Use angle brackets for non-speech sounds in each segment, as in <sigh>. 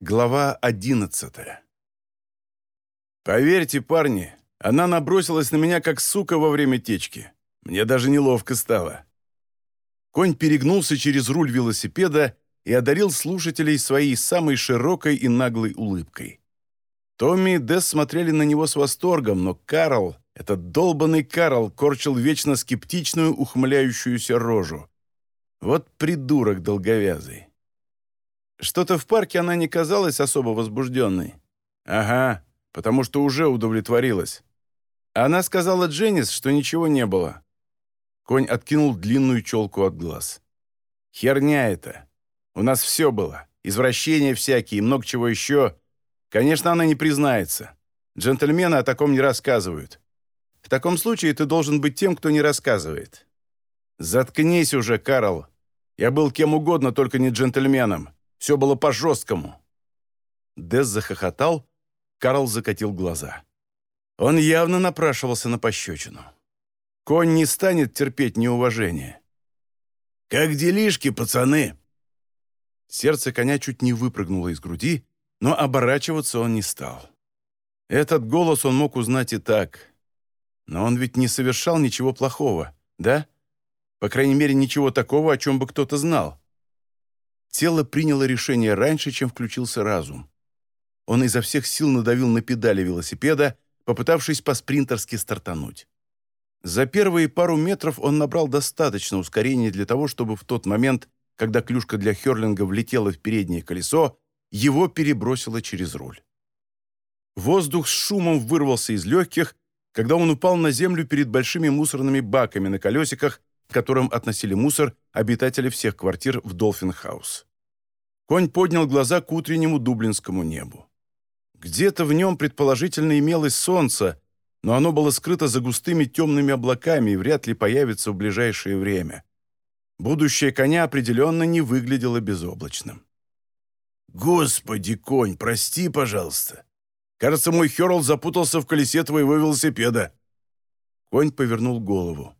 Глава одиннадцатая. Поверьте, парни, она набросилась на меня как сука во время течки. Мне даже неловко стало. Конь перегнулся через руль велосипеда и одарил слушателей своей самой широкой и наглой улыбкой. Томми и Десс смотрели на него с восторгом, но Карл, этот долбанный Карл, корчил вечно скептичную, ухмыляющуюся рожу. Вот придурок долговязый. Что-то в парке она не казалась особо возбужденной. Ага, потому что уже удовлетворилась. Она сказала Дженнис, что ничего не было. Конь откинул длинную челку от глаз. Херня это. У нас все было. Извращения всякие, много чего еще. Конечно, она не признается. Джентльмены о таком не рассказывают. В таком случае ты должен быть тем, кто не рассказывает. Заткнись уже, Карл. Я был кем угодно, только не джентльменом. Все было по-жесткому». Дес захохотал, Карл закатил глаза. Он явно напрашивался на пощечину. Конь не станет терпеть неуважение. «Как делишки, пацаны?» Сердце коня чуть не выпрыгнуло из груди, но оборачиваться он не стал. Этот голос он мог узнать и так. Но он ведь не совершал ничего плохого, да? По крайней мере, ничего такого, о чем бы кто-то знал. Тело приняло решение раньше, чем включился разум. Он изо всех сил надавил на педали велосипеда, попытавшись по-спринтерски стартануть. За первые пару метров он набрал достаточно ускорения для того, чтобы в тот момент, когда клюшка для Херлинга влетела в переднее колесо, его перебросило через руль. Воздух с шумом вырвался из легких, когда он упал на землю перед большими мусорными баками на колесиках, к которым относили мусор обитатели всех квартир в Долфин-хаус. Конь поднял глаза к утреннему дублинскому небу. Где-то в нем предположительно имелось солнце, но оно было скрыто за густыми темными облаками и вряд ли появится в ближайшее время. Будущее коня определенно не выглядело безоблачным. «Господи, конь, прости, пожалуйста. Кажется, мой Херл запутался в колесе твоего велосипеда». Конь повернул голову.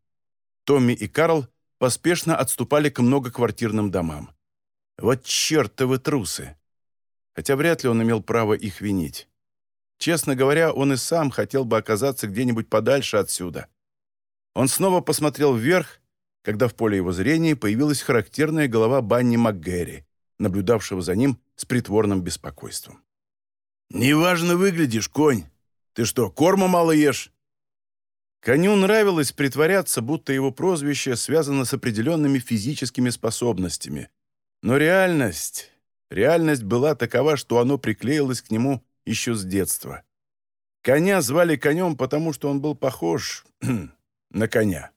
Томми и Карл поспешно отступали к многоквартирным домам. Вот чертовы трусы! Хотя вряд ли он имел право их винить. Честно говоря, он и сам хотел бы оказаться где-нибудь подальше отсюда. Он снова посмотрел вверх, когда в поле его зрения появилась характерная голова Банни МакГэри, наблюдавшего за ним с притворным беспокойством. «Неважно выглядишь, конь. Ты что, корма мало ешь?» Коню нравилось притворяться, будто его прозвище связано с определенными физическими способностями. Но реальность... Реальность была такова, что оно приклеилось к нему еще с детства. Коня звали конем, потому что он был похож <clears throat> на коня.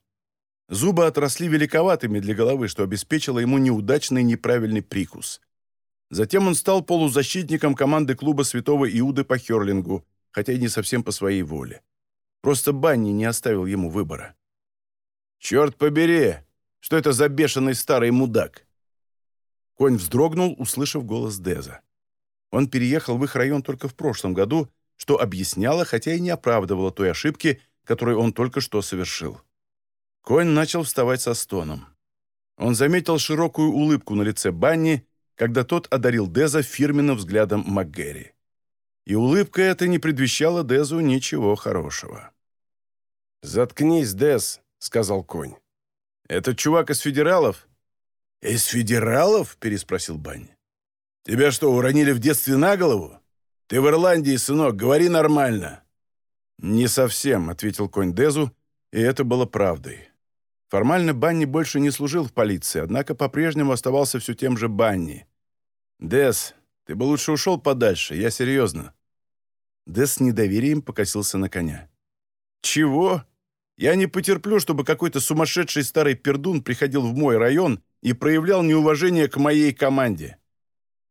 Зубы отросли великоватыми для головы, что обеспечило ему неудачный неправильный прикус. Затем он стал полузащитником команды клуба Святого Иуды по херлингу, хотя и не совсем по своей воле. Просто Банни не оставил ему выбора. «Черт побери! Что это за бешеный старый мудак?» Конь вздрогнул, услышав голос Деза. Он переехал в их район только в прошлом году, что объясняло, хотя и не оправдывало той ошибки, которую он только что совершил. Конь начал вставать со стоном. Он заметил широкую улыбку на лице Банни, когда тот одарил Деза фирменным взглядом МакГерри и улыбка эта не предвещала Дезу ничего хорошего. «Заткнись, Дез», — сказал конь. «Этот чувак из федералов?» «Из федералов?» — переспросил Банни. «Тебя что, уронили в детстве на голову? Ты в Ирландии, сынок, говори нормально». «Не совсем», — ответил конь Дезу, и это было правдой. Формально Банни больше не служил в полиции, однако по-прежнему оставался все тем же Банни. «Дез, ты бы лучше ушел подальше, я серьезно». Дес с недоверием покосился на коня. «Чего? Я не потерплю, чтобы какой-то сумасшедший старый пердун приходил в мой район и проявлял неуважение к моей команде».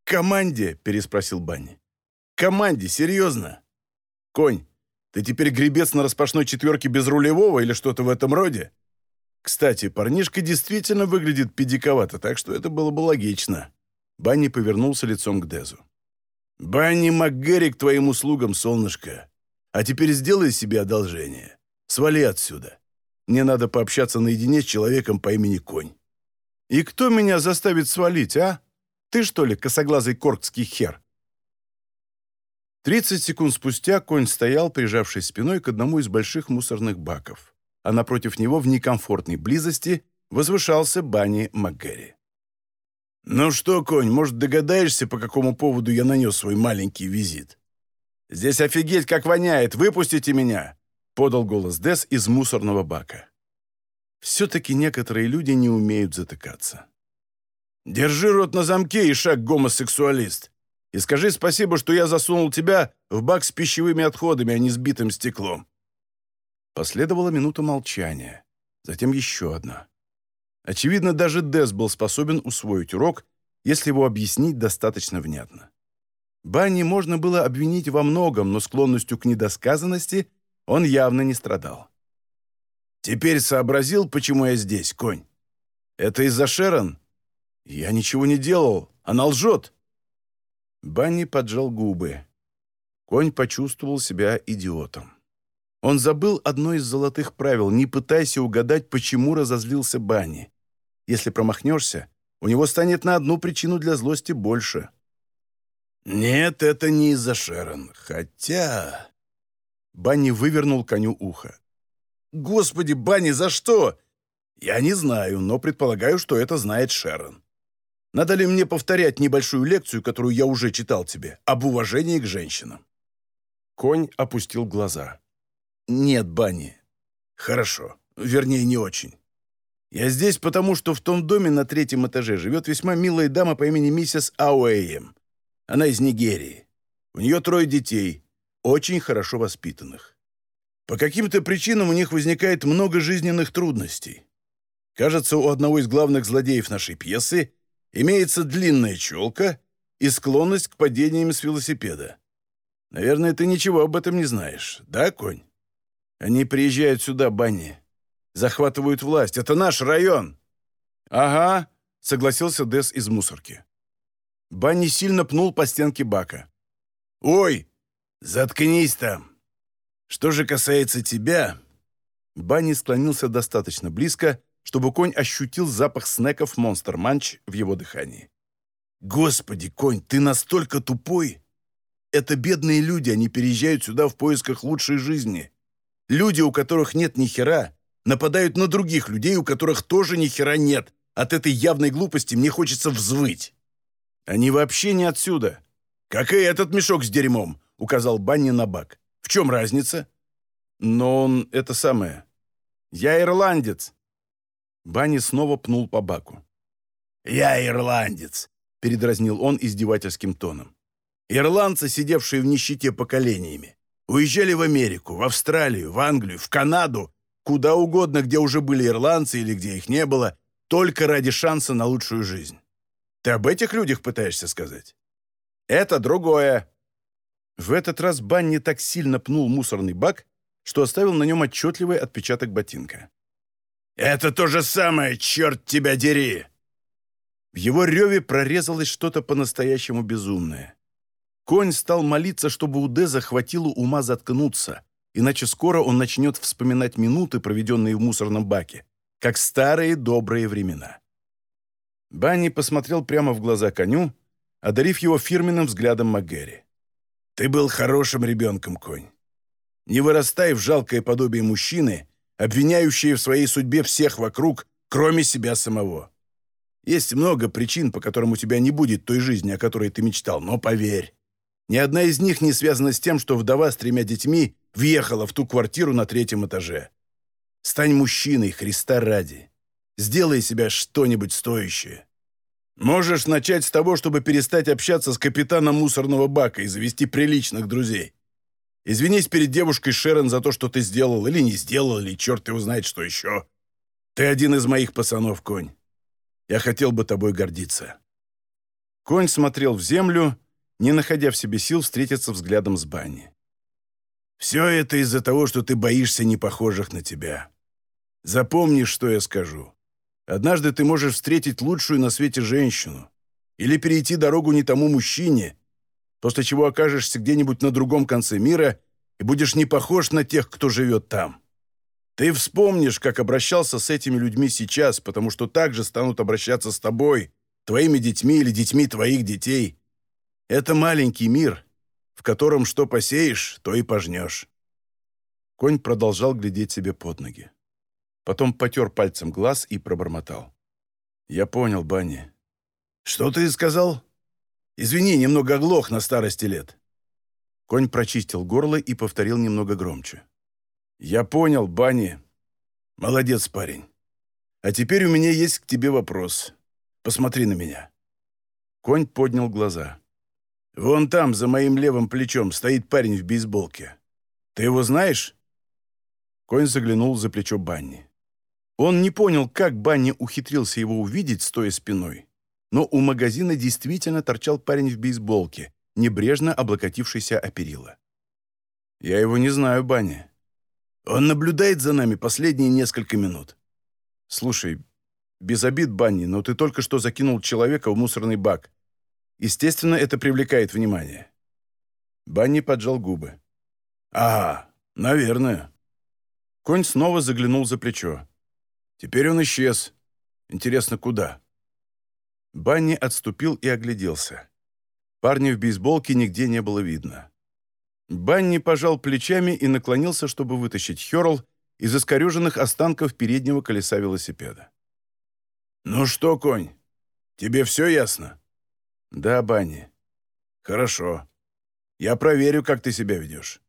«Команде?» – переспросил Банни. «Команде, серьезно? Конь, ты теперь гребец на распашной четверке без рулевого или что-то в этом роде? Кстати, парнишка действительно выглядит педиковато, так что это было бы логично». Банни повернулся лицом к Дезу. «Банни МакГерри к твоим услугам, солнышко. А теперь сделай себе одолжение. Свали отсюда. Мне надо пообщаться наедине с человеком по имени Конь». «И кто меня заставит свалить, а? Ты, что ли, косоглазый коркский хер?» Тридцать секунд спустя конь стоял, прижавшись спиной к одному из больших мусорных баков, а напротив него в некомфортной близости возвышался Банни МакГэри. «Ну что, конь, может, догадаешься, по какому поводу я нанес свой маленький визит?» «Здесь офигеть, как воняет! Выпустите меня!» — подал голос Дес из мусорного бака. Все-таки некоторые люди не умеют затыкаться. «Держи рот на замке, и шаг гомосексуалист!» И скажи спасибо, что я засунул тебя в бак с пищевыми отходами, а не с битым стеклом». Последовала минута молчания, затем еще одна. Очевидно, даже Дес был способен усвоить урок, если его объяснить достаточно внятно. Банни можно было обвинить во многом, но склонностью к недосказанности он явно не страдал. «Теперь сообразил, почему я здесь, конь? Это из-за Шерон? Я ничего не делал, она лжет!» Банни поджал губы. Конь почувствовал себя идиотом. Он забыл одно из золотых правил «Не пытайся угадать, почему разозлился Банни. Если промахнешься, у него станет на одну причину для злости больше». «Нет, это не из-за Шерон. Хотя...» Банни вывернул коню ухо. «Господи, Банни, за что?» «Я не знаю, но предполагаю, что это знает Шерон. Надо ли мне повторять небольшую лекцию, которую я уже читал тебе, об уважении к женщинам?» Конь опустил глаза. «Нет, Банни. Хорошо. Вернее, не очень. Я здесь потому, что в том доме на третьем этаже живет весьма милая дама по имени миссис Ауэйем. Она из Нигерии. У нее трое детей, очень хорошо воспитанных. По каким-то причинам у них возникает много жизненных трудностей. Кажется, у одного из главных злодеев нашей пьесы имеется длинная челка и склонность к падениям с велосипеда. Наверное, ты ничего об этом не знаешь, да, конь? Они приезжают сюда, Банни. Захватывают власть. Это наш район. Ага, согласился Дес из мусорки. Банни сильно пнул по стенке бака. «Ой, заткнись там! Что же касается тебя...» Банни склонился достаточно близко, чтобы конь ощутил запах снеков Monster Munch в его дыхании. «Господи, конь, ты настолько тупой! Это бедные люди, они переезжают сюда в поисках лучшей жизни. Люди, у которых нет ни хера, нападают на других людей, у которых тоже ни хера нет. От этой явной глупости мне хочется взвыть. Они вообще не отсюда. Как и этот мешок с дерьмом», — указал Банни на бак. «В чем разница?» «Но он это самое. Я ирландец. Банни снова пнул по баку. «Я ирландец», — передразнил он издевательским тоном. «Ирландцы, сидевшие в нищете поколениями, уезжали в Америку, в Австралию, в Англию, в Канаду, куда угодно, где уже были ирландцы или где их не было, только ради шанса на лучшую жизнь. Ты об этих людях пытаешься сказать? Это другое». В этот раз Банни так сильно пнул мусорный бак, что оставил на нем отчетливый отпечаток ботинка. «Это то же самое, черт тебя дери!» В его реве прорезалось что-то по-настоящему безумное. Конь стал молиться, чтобы у Деза хватило ума заткнуться, иначе скоро он начнет вспоминать минуты, проведенные в мусорном баке, как старые добрые времена. Банни посмотрел прямо в глаза коню, одарив его фирменным взглядом МакГерри. «Ты был хорошим ребенком, конь. Не вырастай в жалкое подобие мужчины, обвиняющие в своей судьбе всех вокруг, кроме себя самого. Есть много причин, по которым у тебя не будет той жизни, о которой ты мечтал, но поверь, ни одна из них не связана с тем, что вдова с тремя детьми въехала в ту квартиру на третьем этаже. Стань мужчиной, Христа ради. Сделай себя что-нибудь стоящее. Можешь начать с того, чтобы перестать общаться с капитаном мусорного бака и завести приличных друзей. Извинись перед девушкой Шерон за то, что ты сделал или не сделал, или черт его знает, что еще. Ты один из моих пацанов, конь. Я хотел бы тобой гордиться». Конь смотрел в землю, не находя в себе сил встретиться взглядом с Банни. «Все это из-за того, что ты боишься непохожих на тебя. Запомни, что я скажу. Однажды ты можешь встретить лучшую на свете женщину или перейти дорогу не тому мужчине, после чего окажешься где-нибудь на другом конце мира и будешь не похож на тех, кто живет там. Ты вспомнишь, как обращался с этими людьми сейчас, потому что так же станут обращаться с тобой, твоими детьми или детьми твоих детей. Это маленький мир, в котором что посеешь, то и пожнешь». Конь продолжал глядеть себе под ноги. Потом потер пальцем глаз и пробормотал. «Я понял, Банни». «Что ты сказал?» «Извини, немного оглох на старости лет». Конь прочистил горло и повторил немного громче. «Я понял, Банни. Молодец, парень. А теперь у меня есть к тебе вопрос. Посмотри на меня». Конь поднял глаза. «Вон там, за моим левым плечом, стоит парень в бейсболке. Ты его знаешь?» Конь заглянул за плечо Банни. Он не понял, как Банни ухитрился его увидеть, стоя спиной. Но у магазина действительно торчал парень в бейсболке, небрежно облокотившийся о перила. «Я его не знаю, Банни. Он наблюдает за нами последние несколько минут. Слушай, без обид, Банни, но ты только что закинул человека в мусорный бак. Естественно, это привлекает внимание». Банни поджал губы. «Ага, наверное». Конь снова заглянул за плечо. Теперь он исчез. Интересно, куда? Банни отступил и огляделся. Парня в бейсболке нигде не было видно. Банни пожал плечами и наклонился, чтобы вытащить Хёрл из искореженных останков переднего колеса велосипеда. «Ну что, конь, тебе все ясно?» «Да, Банни». «Хорошо. Я проверю, как ты себя ведешь.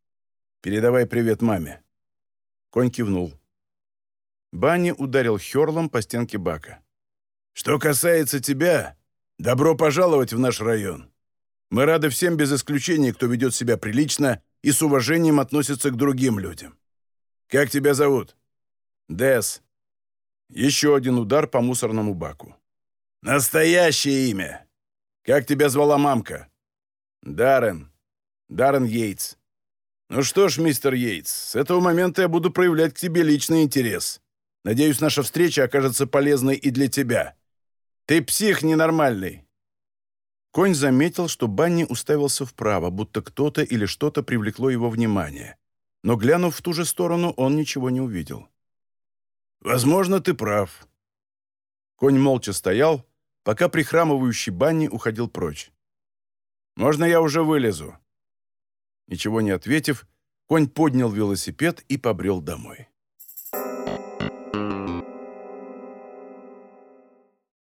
Передавай привет маме». Конь кивнул. Банни ударил Хёрлом по стенке бака. «Что касается тебя, добро пожаловать в наш район. Мы рады всем без исключения, кто ведет себя прилично и с уважением относится к другим людям. Как тебя зовут?» «Дэс». Еще один удар по мусорному баку. «Настоящее имя! Как тебя звала мамка?» «Даррен. Даррен Йейтс». «Ну что ж, мистер Йейтс, с этого момента я буду проявлять к тебе личный интерес. Надеюсь, наша встреча окажется полезной и для тебя. Ты псих ненормальный». Конь заметил, что Банни уставился вправо, будто кто-то или что-то привлекло его внимание. Но, глянув в ту же сторону, он ничего не увидел. «Возможно, ты прав». Конь молча стоял, пока прихрамывающий Банни уходил прочь. «Можно я уже вылезу?» Ничего не ответив, конь поднял велосипед и побрел домой.